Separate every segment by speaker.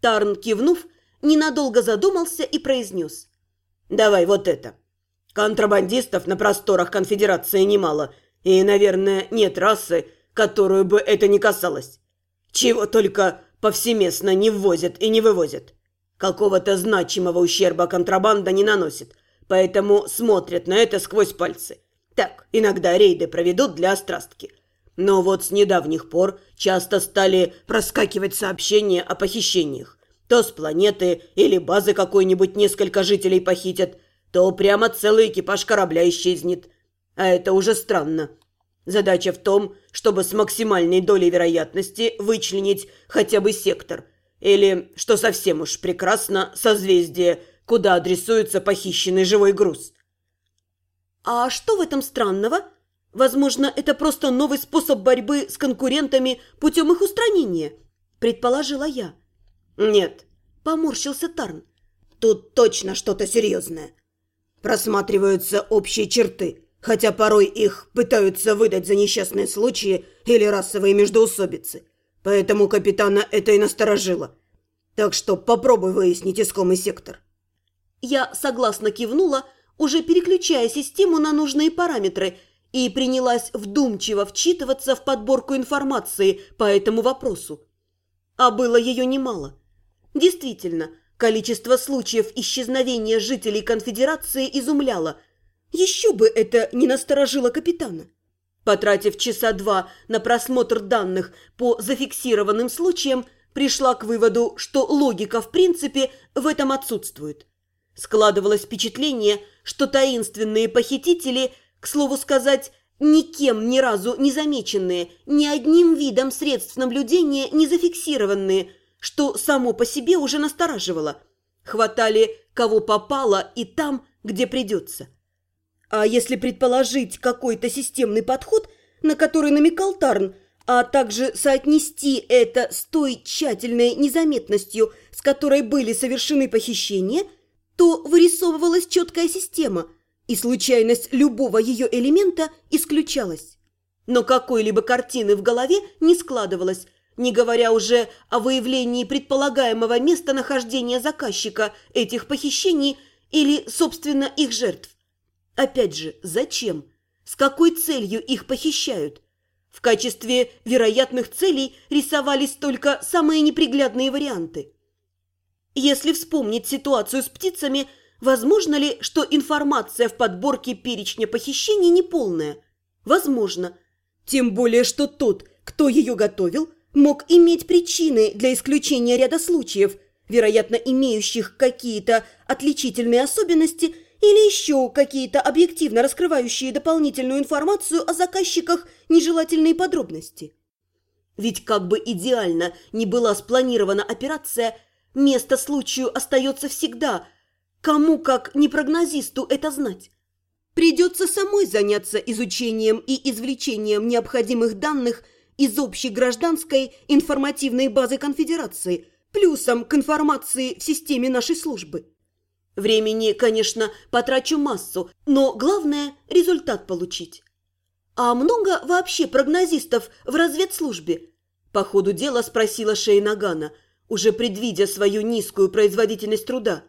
Speaker 1: Тарн, кивнув, ненадолго задумался и произнес. «Давай вот это. Контрабандистов на просторах конфедерации немало, и, наверное, нет расы, которую бы это не касалось. Чего только повсеместно не ввозят и не вывозят. Какого-то значимого ущерба контрабанда не наносит, поэтому смотрят на это сквозь пальцы. Так, иногда рейды проведут для острастки. Но вот с недавних пор часто стали проскакивать сообщения о похищениях. То с планеты или базы какой-нибудь несколько жителей похитят, то прямо целый экипаж корабля исчезнет. А это уже странно. Задача в том, чтобы с максимальной долей вероятности вычленить хотя бы сектор. Или, что совсем уж прекрасно, созвездие, куда адресуется похищенный живой груз.
Speaker 2: А что в этом странного? Возможно, это просто новый способ борьбы с конкурентами путем их устранения, предположила я.
Speaker 1: Нет,
Speaker 2: поморщился Тарн.
Speaker 1: Тут точно что-то серьезное. Просматриваются общие черты, хотя порой их пытаются выдать за несчастные случаи или расовые междоусобицы. Поэтому капитана это и насторожило. Так что попробуй выяснить искомый сектор.
Speaker 2: Я согласно кивнула, уже переключая систему на нужные параметры и принялась вдумчиво вчитываться в подборку информации по этому вопросу. А было ее немало. Действительно, количество случаев исчезновения жителей конфедерации изумляло. Еще бы это не насторожило капитана. Потратив часа два на просмотр данных по зафиксированным случаям, пришла к выводу, что логика в принципе в этом отсутствует. Складывалось впечатление, что таинственные похитители, к слову сказать, никем ни разу не замеченные, ни одним видом средств наблюдения не зафиксированные, что само по себе уже настораживало. Хватали кого попало и там, где придется. А если предположить какой-то системный подход, на который намекал Тарн, а также соотнести это с той тщательной незаметностью, с которой были совершены похищения, то вырисовывалась четкая система, и случайность любого ее элемента исключалась. Но какой-либо картины в голове не складывалось, не говоря уже о выявлении предполагаемого местонахождения заказчика этих похищений или, собственно, их жертв. Опять же, зачем? С какой целью их похищают? В качестве вероятных целей рисовались только самые неприглядные варианты. Если вспомнить ситуацию с птицами, возможно ли, что информация в подборке перечня похищений неполная? Возможно. Тем более, что тот, кто ее готовил, мог иметь причины для исключения ряда случаев, вероятно, имеющих какие-то отличительные особенности – или еще какие-то объективно раскрывающие дополнительную информацию о заказчиках нежелательные подробности. Ведь как бы идеально ни была спланирована операция, место случаю остается всегда. Кому, как не прогнозисту, это знать? Придется самой заняться изучением и извлечением необходимых данных из общей гражданской информативной базы конфедерации, плюсом к информации в системе нашей службы. Времени, конечно, потрачу массу, но главное – результат получить. А много вообще прогнозистов в разведслужбе? По ходу дела спросила Шейнагана, уже предвидя свою низкую производительность труда.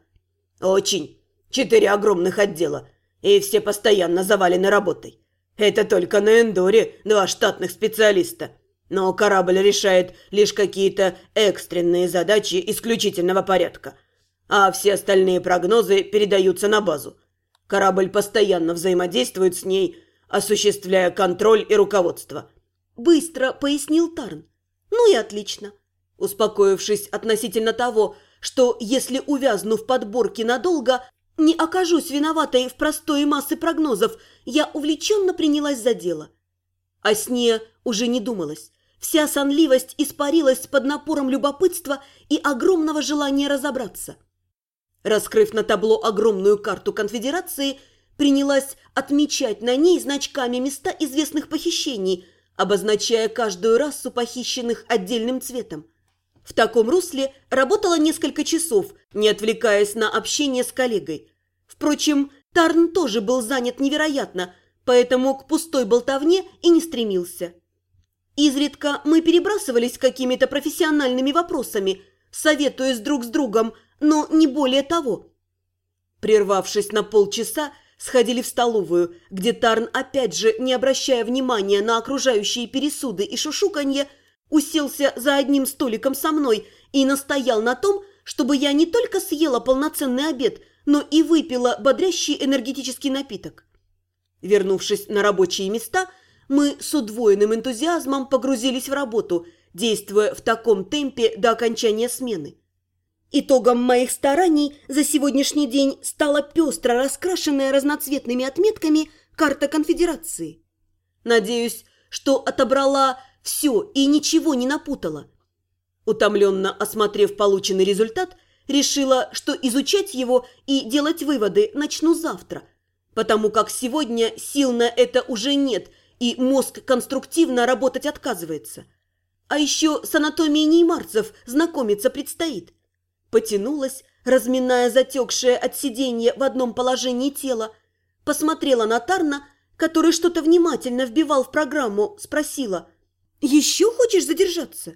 Speaker 2: Очень. Четыре огромных отдела, и все постоянно завалены работой. Это только на Эндоре два штатных специалиста. Но корабль решает лишь какие-то экстренные задачи исключительного порядка – а все остальные прогнозы передаются на базу. Корабль постоянно взаимодействует с ней, осуществляя контроль и руководство. Быстро пояснил Тарн. Ну и отлично. Успокоившись относительно того, что если увязну в подборке надолго, не окажусь виноватой в простой массы прогнозов, я увлеченно принялась за дело. О сне уже не думалось. Вся сонливость испарилась под напором любопытства и огромного желания разобраться – Раскрыв на табло огромную карту конфедерации, принялась отмечать на ней значками места известных похищений, обозначая каждую расу похищенных отдельным цветом. В таком русле работала несколько часов, не отвлекаясь на общение с коллегой. Впрочем, Тарн тоже был занят невероятно, поэтому к пустой болтовне и не стремился. Изредка мы перебрасывались какими-то профессиональными вопросами – советуясь друг с другом, но не более того. Прервавшись на полчаса, сходили в столовую, где Тарн, опять же, не обращая внимания на окружающие пересуды и шушуканье, уселся за одним столиком со мной и настоял на том, чтобы я не только съела полноценный обед, но и выпила бодрящий энергетический напиток. Вернувшись на рабочие места, мы с удвоенным энтузиазмом погрузились в работу, действуя в таком темпе до окончания смены. Итогом моих стараний за сегодняшний день стала пестро раскрашенная разноцветными отметками карта конфедерации. Надеюсь, что отобрала все и ничего не напутала. Утомленно осмотрев полученный результат, решила, что изучать его и делать выводы начну завтра, потому как сегодня сил на это уже нет, и мозг конструктивно работать отказывается. А еще с анатомией неймарцев знакомиться предстоит. Потянулась, разминая затекшее от сиденья в одном положении тело, посмотрела на Тарна, который что-то внимательно вбивал в программу, спросила «Еще хочешь задержаться?»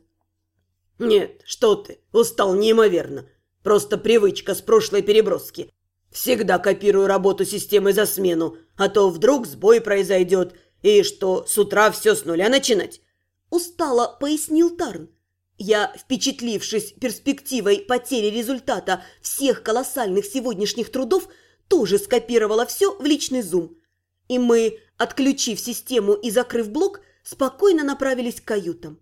Speaker 1: «Нет, что ты, устал неимоверно. Просто привычка с прошлой переброски. Всегда копирую работу системы за смену, а то вдруг сбой произойдет, и что, с утра все с нуля начинать?»
Speaker 2: Устало пояснил Тарн. Я, впечатлившись перспективой потери результата всех колоссальных сегодняшних трудов, тоже скопировала все в личный зум. И мы, отключив систему и закрыв блок, спокойно направились к каютам.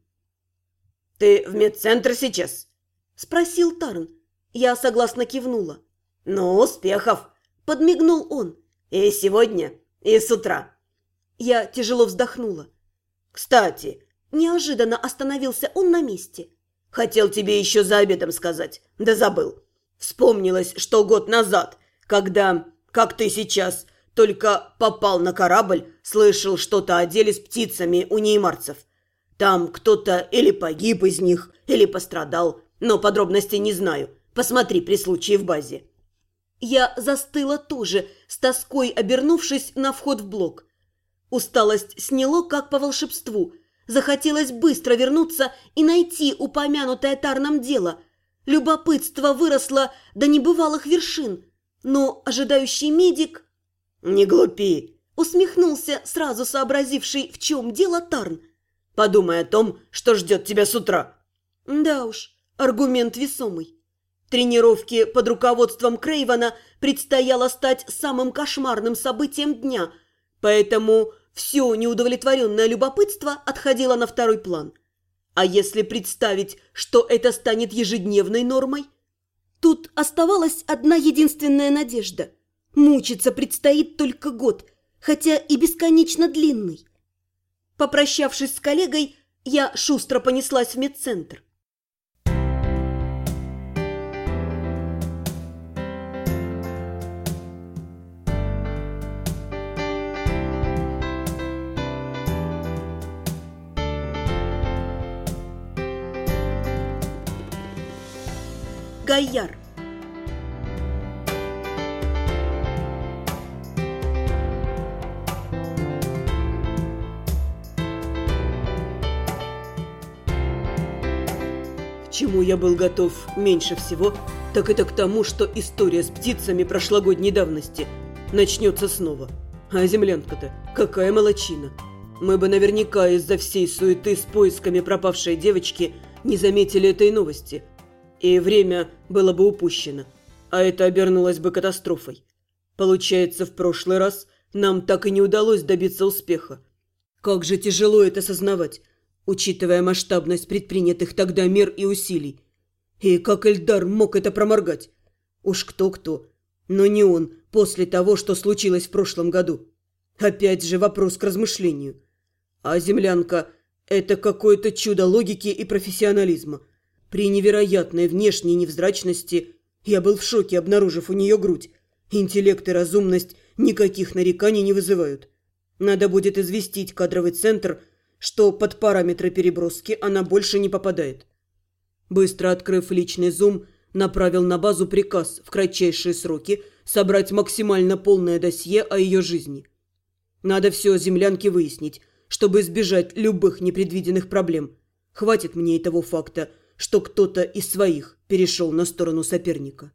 Speaker 1: «Ты в медцентр сейчас?»
Speaker 2: – спросил Тарн. Я согласно кивнула.
Speaker 1: «Ну, успехов!» – подмигнул он. «И сегодня, и с утра».
Speaker 2: Я тяжело вздохнула.
Speaker 1: «Кстати,
Speaker 2: Неожиданно остановился он на месте.
Speaker 1: «Хотел тебе еще за обедом сказать, да забыл. Вспомнилось, что год назад, когда, как ты сейчас, только попал на корабль, слышал что-то о деле с птицами у неймарцев. Там кто-то или погиб из них, или пострадал, но подробностей не знаю. Посмотри при случае в базе».
Speaker 2: Я застыла тоже, с тоской обернувшись на вход в блок. Усталость сняло, как по волшебству – Захотелось быстро вернуться и найти упомянутое Тарном дело. Любопытство выросло до небывалых вершин. Но ожидающий медик...
Speaker 1: «Не глупи!»
Speaker 2: – усмехнулся, сразу сообразивший, в чем дело Тарн.
Speaker 1: «Подумай о том, что ждет тебя с утра».
Speaker 2: Да уж, аргумент весомый. Тренировки под руководством Крейвана предстояло стать самым кошмарным событием дня, поэтому все неудовлетворенное любопытство отходило на второй план. А если представить, что это станет ежедневной нормой? Тут оставалась одна единственная надежда. Мучиться предстоит только год, хотя и бесконечно длинный. Попрощавшись с коллегой, я шустро понеслась в медцентр. Гайяр.
Speaker 1: Чему я был готов меньше всего, так это к тому, что история с птицами прошлогодней давности начнется снова. А землянка-то какая молочина. Мы бы наверняка из-за всей суеты с поисками пропавшей девочки не заметили этой новости – и время было бы упущено, а это обернулось бы катастрофой. Получается, в прошлый раз нам так и не удалось добиться успеха. Как же тяжело это сознавать, учитывая масштабность предпринятых тогда мер и усилий. И как Эльдар мог это проморгать? Уж кто-кто, но не он после того, что случилось в прошлом году. Опять же вопрос к размышлению. А землянка – это какое-то чудо логики и профессионализма – при невероятной внешней невзрачности я был в шоке, обнаружив у нее грудь. Интеллект и разумность никаких нареканий не вызывают. Надо будет известить кадровый центр, что под параметры переброски она больше не попадает. Быстро открыв личный зум, направил на базу приказ в кратчайшие сроки собрать максимально полное досье о ее жизни. Надо все о землянке выяснить, чтобы избежать любых непредвиденных проблем. Хватит мне этого факта – что кто-то из своих перешел на сторону соперника.